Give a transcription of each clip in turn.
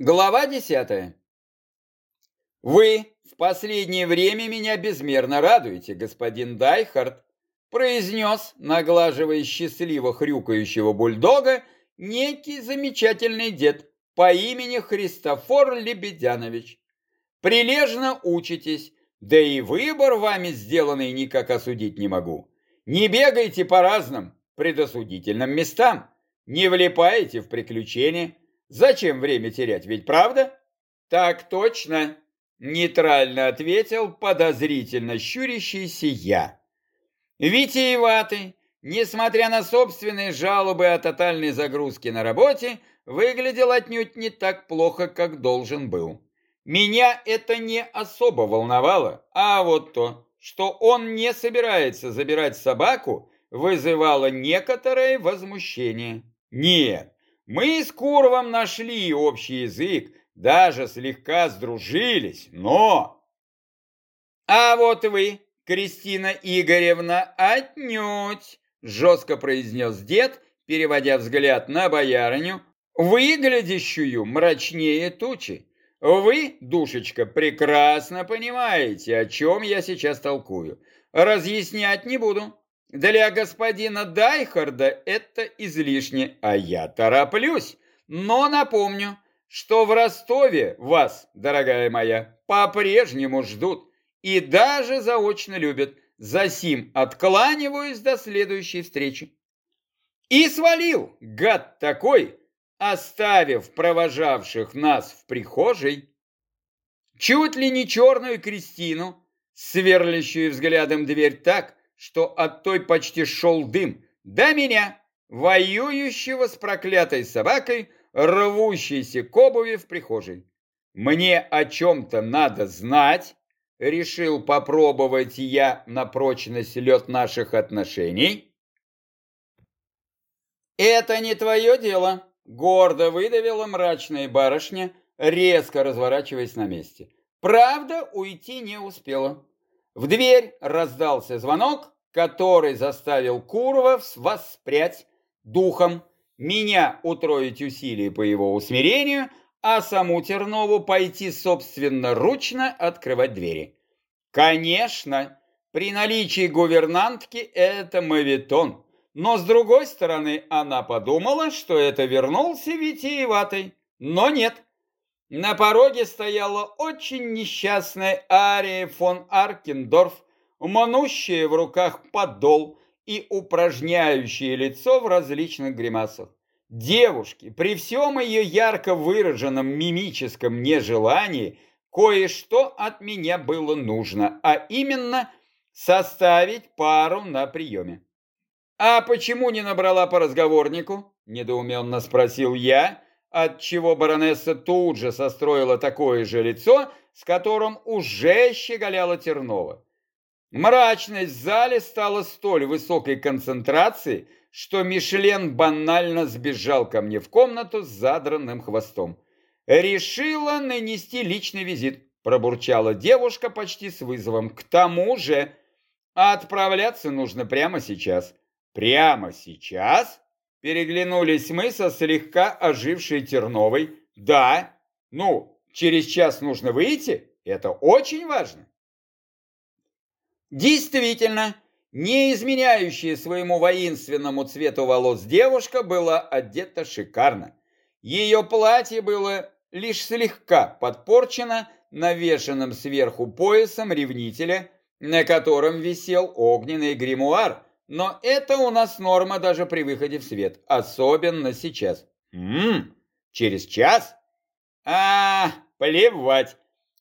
Глава десятая. Вы в последнее время меня безмерно радуете, господин Дайхард, произнес, наглаживая счастливо хрюкающего бульдога, некий замечательный дед по имени Христофор Лебедянович. Прилежно учитесь, да и выбор вами сделанный никак осудить не могу. Не бегайте по разным предосудительным местам, не влипайте в приключения, Зачем время терять, ведь правда? Так точно, нейтрально ответил подозрительно щурящийся я. Витиеватый, несмотря на собственные жалобы о тотальной загрузке на работе, выглядел отнюдь не так плохо, как должен был. Меня это не особо волновало, а вот то, что он не собирается забирать собаку, вызывало некоторое возмущение. Нет, мы с Куровым нашли общий язык, даже слегка сдружились, но... А вот вы, Кристина Игоревна, отнюдь, жестко произнес дед, переводя взгляд на боярыню, выглядящую мрачнее тучи. Вы, душечка, прекрасно понимаете, о чем я сейчас толкую. Разъяснять не буду. Для господина Дайхарда это излишне, а я тороплюсь. Но напомню, что в Ростове вас, дорогая моя, по-прежнему ждут и даже заочно любят. Засим откланиваюсь до следующей встречи. И свалил, гад такой, оставив провожавших нас в прихожей, чуть ли не черную Кристину, сверлящую взглядом дверь так, что от той почти шел дым, до меня, воюющего с проклятой собакой, рвущейся к обуви в прихожей. Мне о чем-то надо знать, решил попробовать я на прочность лед наших отношений. Это не твое дело, гордо выдавила мрачная барышня, резко разворачиваясь на месте. Правда, уйти не успела. В дверь раздался звонок, который заставил Курова воспрять духом, меня утроить усилия по его усмирению, а саму Тернову пойти собственноручно открывать двери. Конечно, при наличии гувернантки это мавитон, но с другой стороны она подумала, что это вернулся витиеватый, но нет. На пороге стояла очень несчастная Ария фон Аркендорф, манущая в руках подол и упражняющее лицо в различных гримасах. Девушке, при всем ее ярко выраженном мимическом нежелании, кое-что от меня было нужно, а именно составить пару на приеме. «А почему не набрала по разговорнику?» – недоуменно спросил я, отчего баронесса тут же состроила такое же лицо, с которым уже щеголяла Тернова. Мрачность в зале стала столь высокой концентрации, что Мишлен банально сбежал ко мне в комнату с задранным хвостом. «Решила нанести личный визит», – пробурчала девушка почти с вызовом. «К тому же отправляться нужно прямо сейчас». «Прямо сейчас?» – переглянулись мы со слегка ожившей Терновой. «Да, ну, через час нужно выйти, это очень важно». Действительно, не изменяющая своему воинственному цвету волос девушка была одета шикарно. Ее платье было лишь слегка подпорчено навешенным сверху поясом ревнителя, на котором висел огненный гримуар, но это у нас норма даже при выходе в свет, особенно сейчас. Ммм, через час? А, плевать.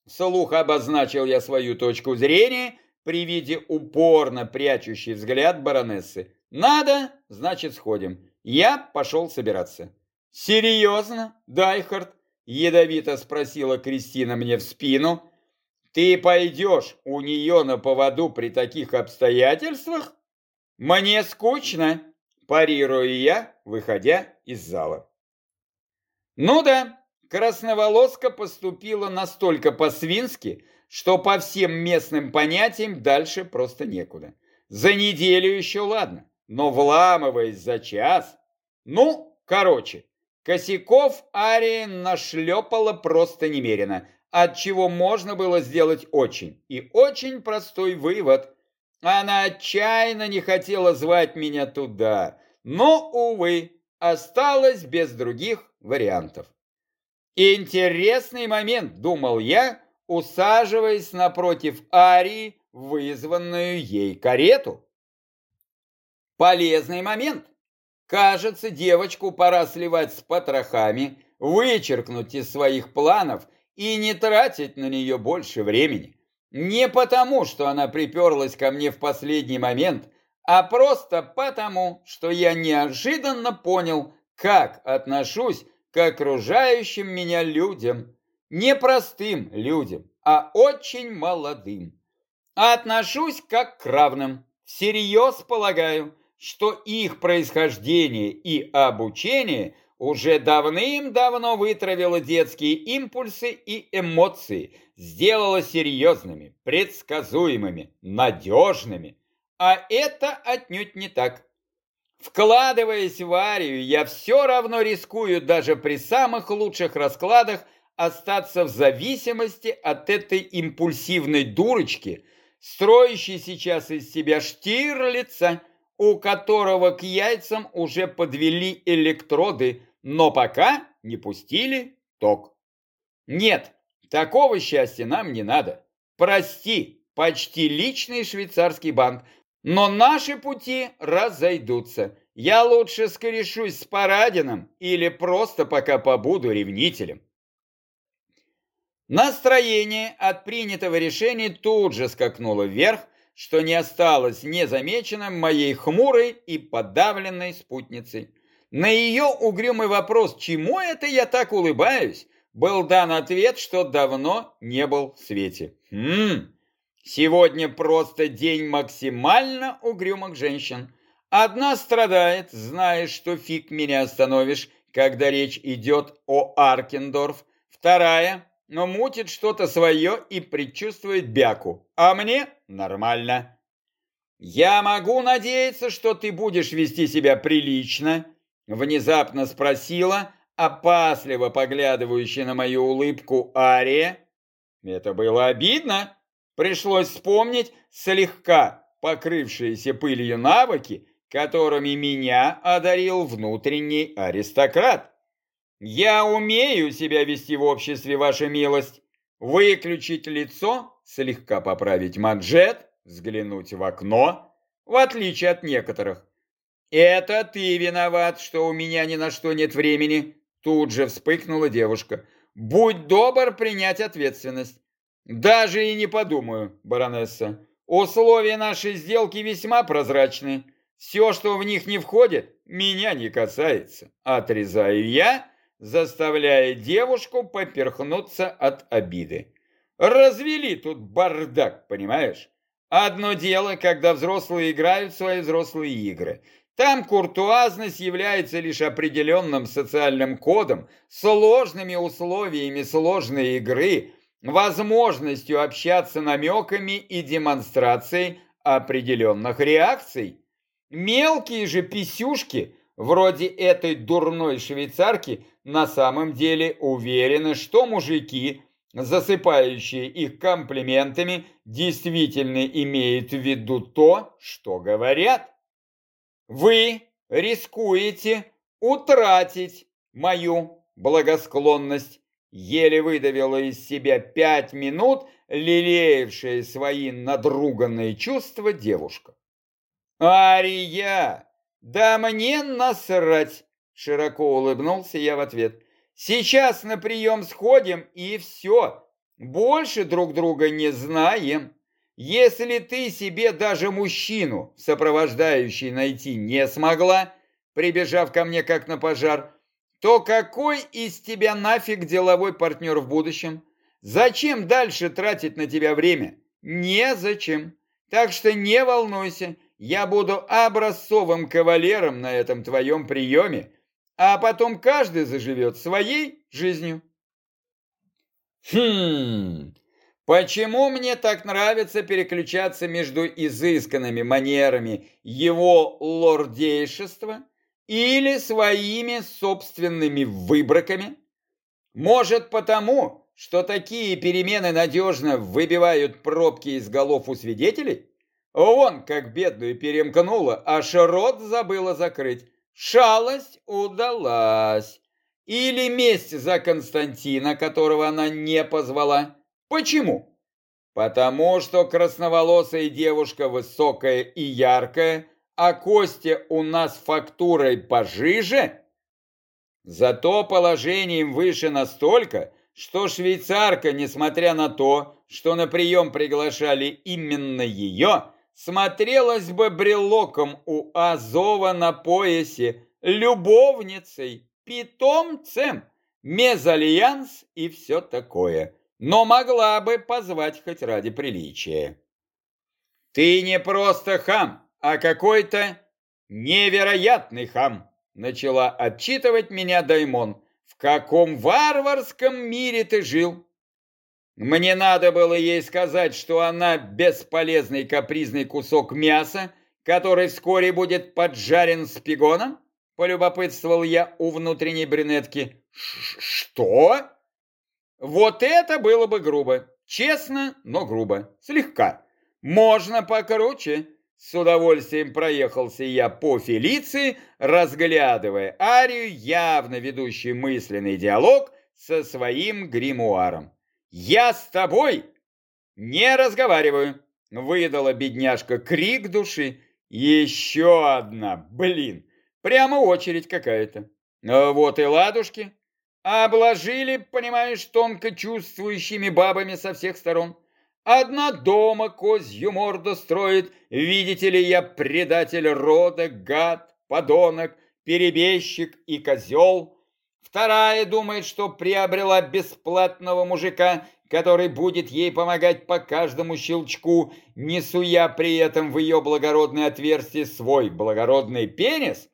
Вслух обозначил я свою точку зрения при виде упорно прячущей взгляд баронессы. «Надо, значит, сходим. Я пошел собираться». «Серьезно, Дайхард?» – ядовито спросила Кристина мне в спину. «Ты пойдешь у нее на поводу при таких обстоятельствах?» «Мне скучно», – парирую я, выходя из зала. «Ну да, красноволоска поступила настолько по-свински, что по всем местным понятиям дальше просто некуда. За неделю еще ладно, но вламываясь за час... Ну, короче, Косяков Арии нашлепала просто немерено, от чего можно было сделать очень и очень простой вывод. Она отчаянно не хотела звать меня туда, но, увы, осталась без других вариантов. Интересный момент, думал я, усаживаясь напротив Арии, вызванную ей карету. Полезный момент. Кажется, девочку пора сливать с потрохами, вычеркнуть из своих планов и не тратить на нее больше времени. Не потому, что она приперлась ко мне в последний момент, а просто потому, что я неожиданно понял, как отношусь к окружающим меня людям. Не простым людям, а очень молодым. Отношусь как к равным. Всерьез полагаю, что их происхождение и обучение уже давным-давно вытравило детские импульсы и эмоции, сделало серьезными, предсказуемыми, надежными. А это отнюдь не так. Вкладываясь в Арию, я все равно рискую даже при самых лучших раскладах остаться в зависимости от этой импульсивной дурочки, строящей сейчас из себя штирлица, у которого к яйцам уже подвели электроды, но пока не пустили ток. Нет, такого счастья нам не надо. Прости, почти личный швейцарский банк, но наши пути разойдутся. Я лучше скорешусь с Парадином или просто пока побуду ревнителем. Настроение от принятого решения тут же скакнуло вверх, что не осталось незамеченным моей хмурой и подавленной спутницей. На ее угрюмый вопрос, чему это я так улыбаюсь, был дан ответ, что давно не был в свете. Хм, сегодня просто день максимально угрюмых женщин. Одна страдает, зная, что фиг меня остановишь, когда речь идет о Аркендорф. Вторая но мутит что-то свое и предчувствует бяку. А мне нормально. Я могу надеяться, что ты будешь вести себя прилично, внезапно спросила, опасливо поглядывающая на мою улыбку Ария. Это было обидно. Пришлось вспомнить слегка покрывшиеся пылью навыки, которыми меня одарил внутренний аристократ. «Я умею себя вести в обществе, ваша милость. Выключить лицо, слегка поправить манжет, взглянуть в окно, в отличие от некоторых. Это ты виноват, что у меня ни на что нет времени». Тут же вспыхнула девушка. «Будь добр принять ответственность». «Даже и не подумаю, баронесса. Условия нашей сделки весьма прозрачны. Все, что в них не входит, меня не касается. Отрезаю я заставляя девушку поперхнуться от обиды. Развели тут бардак, понимаешь? Одно дело, когда взрослые играют свои взрослые игры. Там куртуазность является лишь определенным социальным кодом, сложными условиями сложной игры, возможностью общаться намеками и демонстрацией определенных реакций. Мелкие же писюшки, вроде этой дурной швейцарки, на самом деле уверены, что мужики, засыпающие их комплиментами, действительно имеют в виду то, что говорят. Вы рискуете утратить мою благосклонность, еле выдавила из себя пять минут лелеявшая свои надруганные чувства девушка. «Ария, да мне насрать!» Широко улыбнулся я в ответ. Сейчас на прием сходим и все. Больше друг друга не знаем. Если ты себе даже мужчину, сопровождающий, найти не смогла, прибежав ко мне как на пожар, то какой из тебя нафиг деловой партнер в будущем? Зачем дальше тратить на тебя время? Незачем. Так что не волнуйся, я буду образцовым кавалером на этом твоем приеме, а потом каждый заживет своей жизнью. Хм, почему мне так нравится переключаться между изысканными манерами его лордейшества или своими собственными выбраками? Может потому, что такие перемены надежно выбивают пробки из голов у свидетелей? Вон как бедную перемкнула, аж рот забыла закрыть. Шалость удалась. Или месть за Константина, которого она не позвала. Почему? Потому что красноволосая девушка высокая и яркая, а Костя у нас фактурой пожиже? Зато положением выше настолько, что швейцарка, несмотря на то, что на прием приглашали именно ее, смотрелась бы брелоком у Азова на поясе, любовницей, питомцем, мезальянс и все такое, но могла бы позвать хоть ради приличия. Ты не просто хам, а какой-то невероятный хам, начала отчитывать меня Даймон. В каком варварском мире ты жил? Мне надо было ей сказать, что она бесполезный капризный кусок мяса, который вскоре будет поджарен с пигоном? Полюбопытствовал я у внутренней брюнетки. Что? Вот это было бы грубо. Честно, но грубо. Слегка. Можно покруче. С удовольствием проехался я по Фелиции, разглядывая Арию, явно ведущий мысленный диалог со своим гримуаром. «Я с тобой не разговариваю!» Выдала бедняжка крик души. «Еще одна, блин! Прямо очередь какая-то!» а «Вот и ладушки!» Обложили, понимаешь, тонко чувствующими бабами со всех сторон. Одна дома козью морду строит, видите ли, я предатель рода, гад, подонок, перебежчик и козел. Вторая думает, что приобрела бесплатного мужика, который будет ей помогать по каждому щелчку, несуя при этом в ее благородное отверстие свой благородный пенис.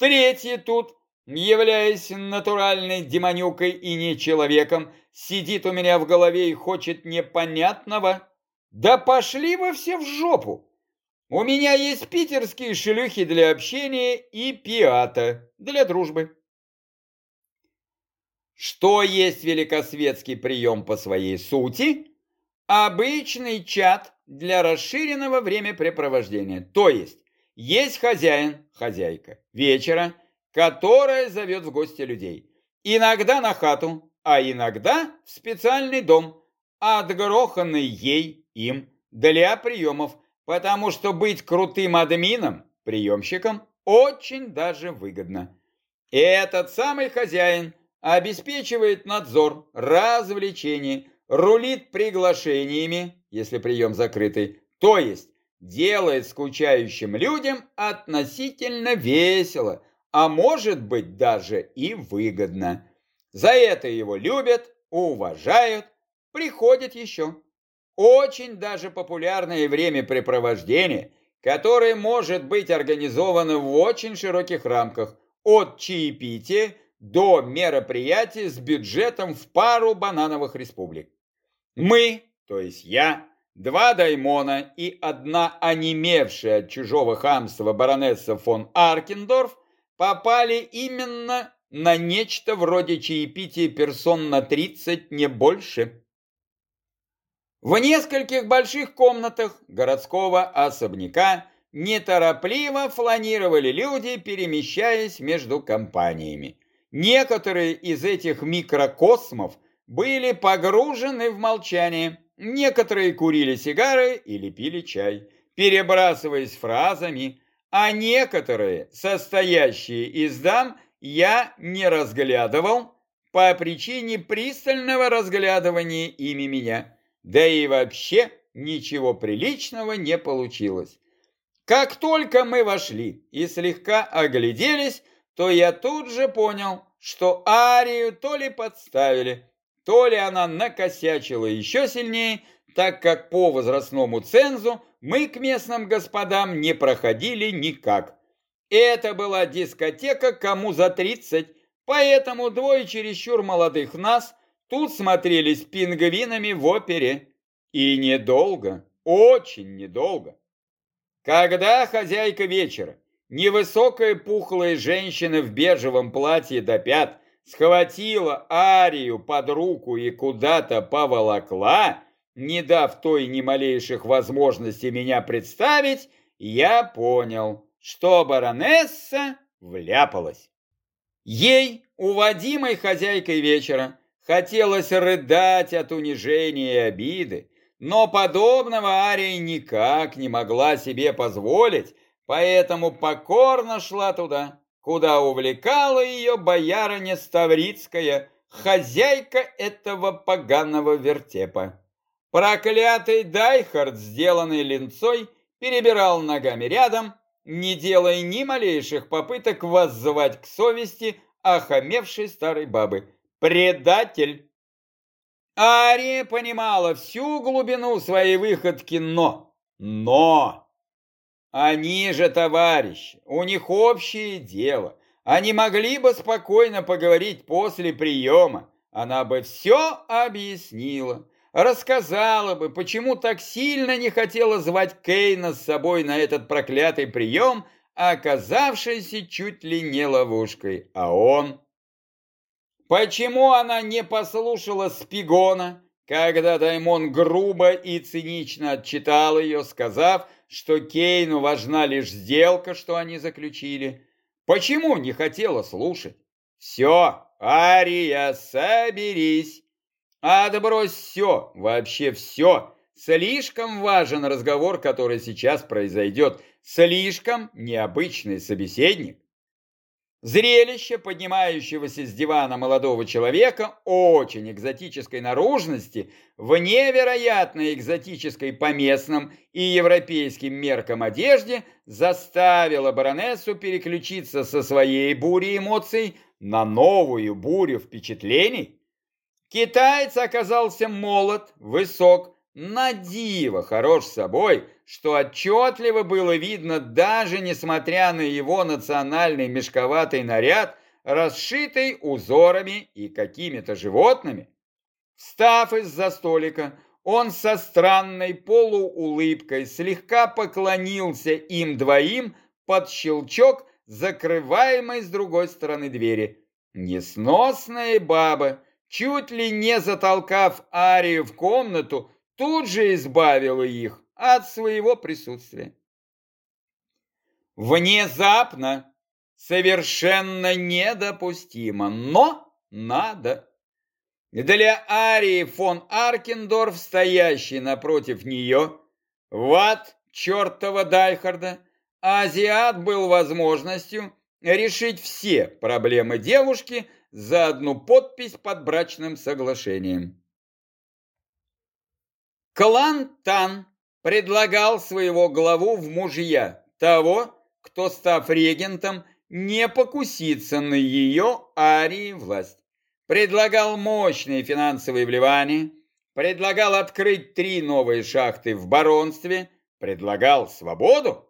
Третья тут, являясь натуральной демонюкой и не человеком, сидит у меня в голове и хочет непонятного. Да пошли вы все в жопу! У меня есть питерские шлюхи для общения и пиата для дружбы. Что есть великосветский прием по своей сути? Обычный чат для расширенного времяпрепровождения. То есть, есть хозяин, хозяйка, вечера, которая зовет в гости людей. Иногда на хату, а иногда в специальный дом, отгроханный ей, им, для приемов, потому что быть крутым админом, приемщиком, очень даже выгодно. Этот самый хозяин – обеспечивает надзор, развлечение, рулит приглашениями, если прием закрытый, то есть делает скучающим людям относительно весело, а может быть даже и выгодно. За это его любят, уважают, приходят еще. Очень даже популярное времяпрепровождение, которое может быть организовано в очень широких рамках, от чаепития до мероприятий с бюджетом в пару банановых республик. Мы, то есть я, два даймона и одна онемевшая от чужого хамства баронесса фон Аркендорф попали именно на нечто вроде чаепития персон на 30, не больше. В нескольких больших комнатах городского особняка неторопливо фланировали люди, перемещаясь между компаниями. Некоторые из этих микрокосмов были погружены в молчание, некоторые курили сигары или пили чай, перебрасываясь фразами, а некоторые, состоящие из дам, я не разглядывал по причине пристального разглядывания ими меня. Да и вообще ничего приличного не получилось. Как только мы вошли и слегка огляделись, то я тут же понял, что Арию то ли подставили, то ли она накосячила еще сильнее, так как по возрастному цензу мы к местным господам не проходили никак. Это была дискотека кому за 30, поэтому двое чересчур молодых нас тут смотрелись пингвинами в опере. И недолго, очень недолго. Когда хозяйка вечера невысокая пухлая женщина в бежевом платье до пят схватила Арию под руку и куда-то поволокла, не дав той ни малейших возможностей меня представить, я понял, что баронесса вляпалась. Ей, уводимой хозяйкой вечера, хотелось рыдать от унижения и обиды, но подобного Ария никак не могла себе позволить, поэтому покорно шла туда, куда увлекала ее боярыня Ставрицкая, хозяйка этого поганого вертепа. Проклятый Дайхард, с деланной ленцой, перебирал ногами рядом, не делая ни малейших попыток воззвать к совести охамевшей старой бабы. Предатель! Ария понимала всю глубину своей выходки, но... Но! Они же товарищи, у них общее дело. Они могли бы спокойно поговорить после приема. Она бы все объяснила, рассказала бы, почему так сильно не хотела звать Кейна с собой на этот проклятый прием, оказавшийся чуть ли не ловушкой. А он... Почему она не послушала Спигона, когда Даймон грубо и цинично отчитал ее, сказав, что Кейну важна лишь сделка, что они заключили. Почему не хотела слушать? Все, Ария, соберись. Отбрось все, вообще все. Слишком важен разговор, который сейчас произойдет. Слишком необычный собеседник. Зрелище поднимающегося с дивана молодого человека очень экзотической наружности в невероятно экзотической по местным и европейским меркам одежде заставило баронессу переключиться со своей бури эмоций на новую бурю впечатлений. Китаец оказался молод, высок, на диво хорош собой, что отчетливо было видно даже несмотря на его национальный мешковатый наряд, расшитый узорами и какими-то животными. Встав из-за столика, он со странной полуулыбкой слегка поклонился им двоим под щелчок, закрываемой с другой стороны двери. Несносная баба, чуть ли не затолкав Арию в комнату, тут же избавила их от своего присутствия. Внезапно, совершенно недопустимо, но надо. Для Арии фон Аркендорф, стоящий напротив нее, ват чертова Дайхарда, азиат был возможностью решить все проблемы девушки за одну подпись под брачным соглашением. Клан Тан предлагал своего главу в мужья, того, кто, став регентом, не покусится на ее арии власть. Предлагал мощные финансовые вливания, предлагал открыть три новые шахты в баронстве, предлагал свободу.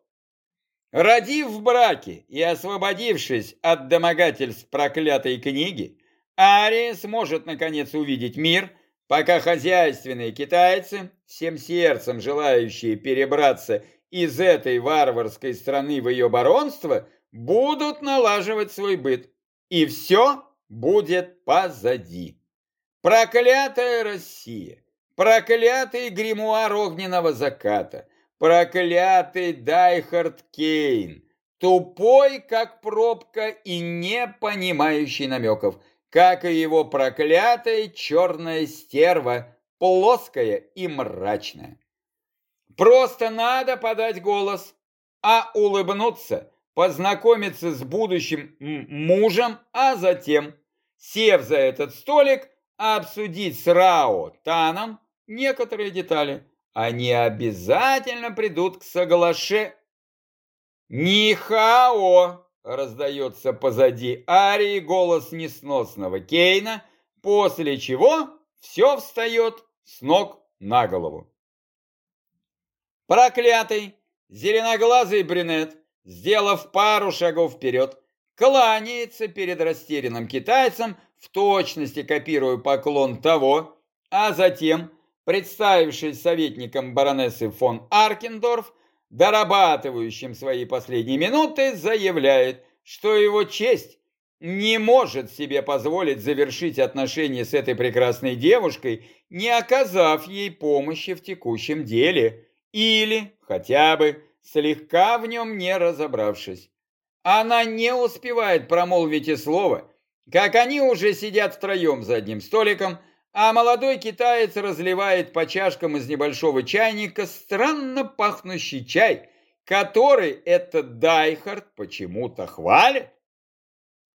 Родив в браке и освободившись от домогательств проклятой книги, Ария сможет наконец увидеть мир – пока хозяйственные китайцы, всем сердцем желающие перебраться из этой варварской страны в ее баронство, будут налаживать свой быт. И все будет позади. Проклятая Россия, проклятый гримуар огненного заката, проклятый Дайхард Кейн, тупой, как пробка и не понимающий намеков – как и его проклятая черная стерва, плоская и мрачная. Просто надо подать голос, а улыбнуться, познакомиться с будущим мужем, а затем, сев за этот столик, обсудить с Рао Таном некоторые детали. Они обязательно придут к соглаше. Нихао! Раздается позади Арии голос несносного Кейна, после чего все встает с ног на голову. Проклятый, зеленоглазый брюнет, сделав пару шагов вперед, кланяется перед растерянным китайцем, в точности копируя поклон того, а затем, представившись советником баронессы фон Аркендорф, дорабатывающим свои последние минуты, заявляет, что его честь не может себе позволить завершить отношения с этой прекрасной девушкой, не оказав ей помощи в текущем деле, или хотя бы слегка в нем не разобравшись. Она не успевает промолвить и слова, как они уже сидят втроем за одним столиком, а молодой китаец разливает по чашкам из небольшого чайника странно пахнущий чай, который этот Дайхард почему-то хвалит.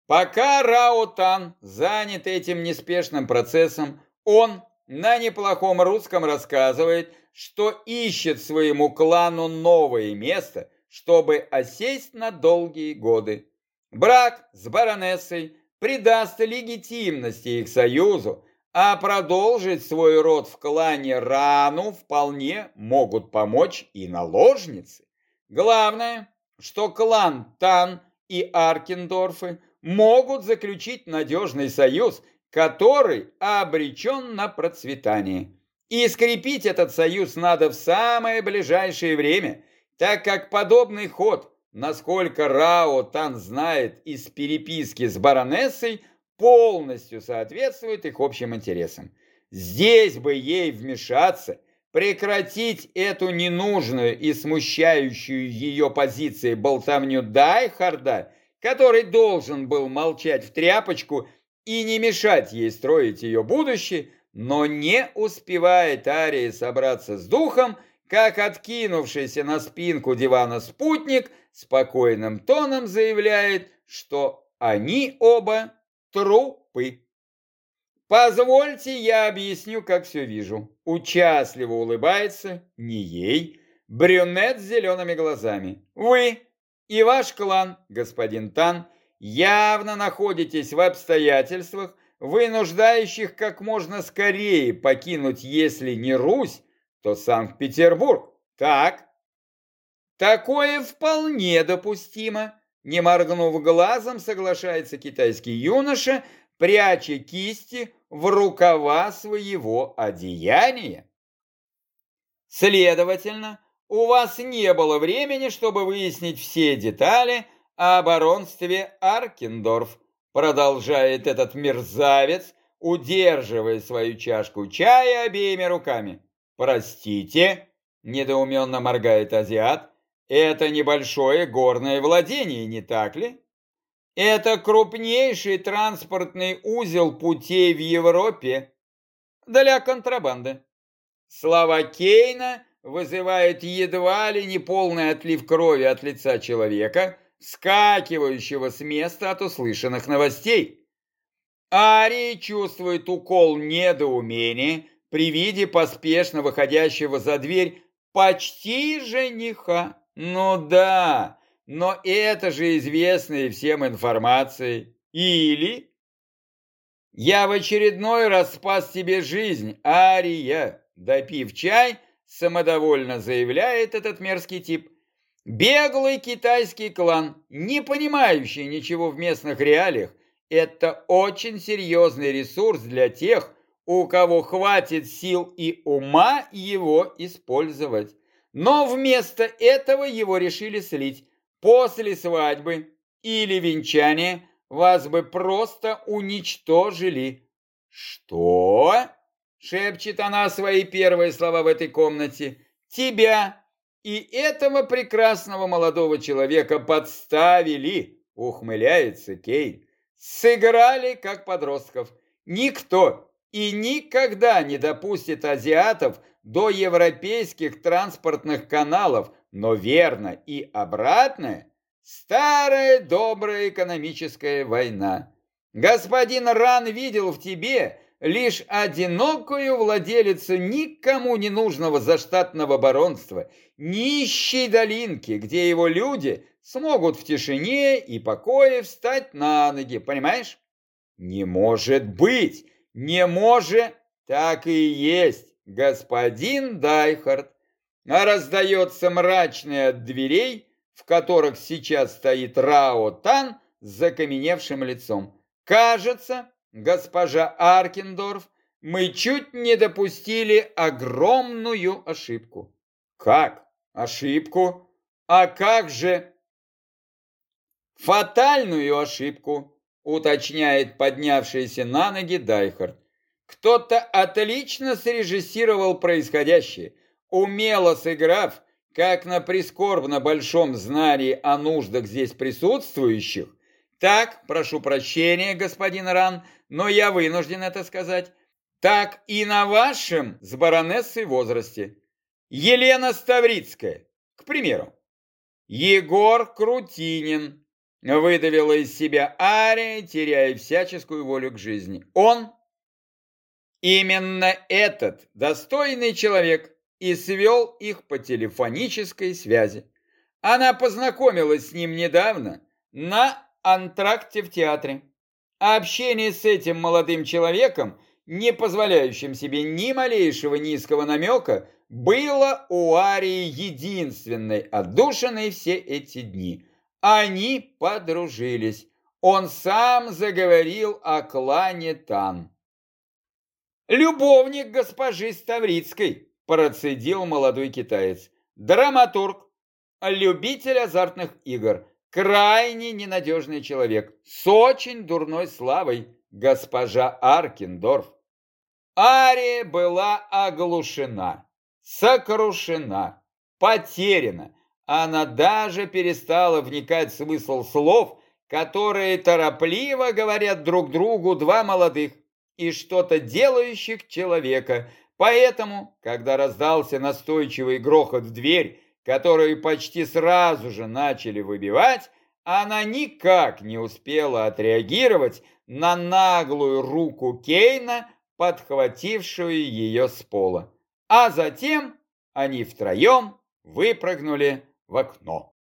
Пока Рао Тан занят этим неспешным процессом, он на неплохом русском рассказывает, что ищет своему клану новое место, чтобы осесть на долгие годы. Брак с баронессой придаст легитимности их союзу, а продолжить свой род в клане Рану вполне могут помочь и наложницы. Главное, что клан Тан и Аркендорфы могут заключить надежный союз, который обречен на процветание. И скрепить этот союз надо в самое ближайшее время, так как подобный ход, насколько Рао Тан знает из переписки с баронессой, полностью соответствует их общим интересам. Здесь бы ей вмешаться, прекратить эту ненужную и смущающую ее позиции болтовню Дайхарда – который должен был молчать в тряпочку и не мешать ей строить ее будущее, но не успевает Ария собраться с духом, как откинувшийся на спинку дивана спутник спокойным тоном заявляет, что они оба трупы. Позвольте, я объясню, как все вижу. Участливо улыбается не ей, брюнет с зелеными глазами. Вы и ваш клан, господин Тан, явно находитесь в обстоятельствах, вынуждающих как можно скорее покинуть, если не Русь, то Санкт-Петербург. Так? Такое вполне допустимо. Не моргнув глазом, соглашается китайский юноша, пряча кисти в рукава своего одеяния. Следовательно, у вас не было времени, чтобы выяснить все детали о баронстве Аркендорф, продолжает этот мерзавец, удерживая свою чашку чая обеими руками. Простите, недоуменно моргает азиат, это небольшое горное владение, не так ли? Это крупнейший транспортный узел путей в Европе для контрабанды. Слова Кейна вызывает едва ли не полный отлив крови от лица человека, скакивающего с места от услышанных новостей. Арий чувствует укол недоумения при виде поспешно выходящего за дверь почти жениха. Ну да, но это же известная всем информация. Или... Я в очередной раз спас тебе жизнь, Ария. Допив чай, самодовольно заявляет этот мерзкий тип. Беглый китайский клан, не понимающий ничего в местных реалиях, это очень серьезный ресурс для тех, у кого хватит сил и ума его использовать. Но вместо этого его решили слить. После свадьбы или венчания вас бы просто уничтожили. Что? шепчет она свои первые слова в этой комнате, тебя и этого прекрасного молодого человека подставили, ухмыляется Кейн. Сыграли, как подростков. Никто и никогда не допустит азиатов до европейских транспортных каналов, но верно и обратное – старая добрая экономическая война. Господин Ран видел в тебе лишь одинокую владелицу никому не нужного заштатного баронства, нищей долинки, где его люди смогут в тишине и покое встать на ноги, понимаешь? Не может быть, не может, так и есть, господин Дайхард, – раздается мрачный от дверей, в которых сейчас стоит Рао Тан с закаменевшим лицом. Кажется, госпожа Аркендорф, мы чуть не допустили огромную ошибку. Как? Ошибку? А как же... Фатальную ошибку, уточняет поднявшийся на ноги Дайхард. Кто-то отлично срежиссировал происходящее, умело сыграв, как на прискорбно большом знании о нуждах здесь присутствующих, так, прошу прощения, господин Ран, но я вынужден это сказать, так и на вашем с баронессой возрасте. Елена Ставрицкая, к примеру. Егор Крутинин выдавила из себя Ария, теряя всяческую волю к жизни. Он, именно этот достойный человек, и свел их по телефонической связи. Она познакомилась с ним недавно на антракте в театре. Общение с этим молодым человеком, не позволяющим себе ни малейшего низкого намека, было у Арии единственной отдушиной все эти дни. Они подружились. Он сам заговорил о клане Тан. «Любовник госпожи Ставрицкой», – процедил молодой китаец. «Драматург, любитель азартных игр, крайне ненадежный человек, с очень дурной славой, госпожа Аркендорф». Ария была оглушена сокрушена, потеряна. Она даже перестала вникать в смысл слов, которые торопливо говорят друг другу два молодых и что-то делающих человека. Поэтому, когда раздался настойчивый грохот в дверь, которую почти сразу же начали выбивать, она никак не успела отреагировать на наглую руку Кейна, подхватившую ее с пола. А затем они втроем выпрыгнули в окно.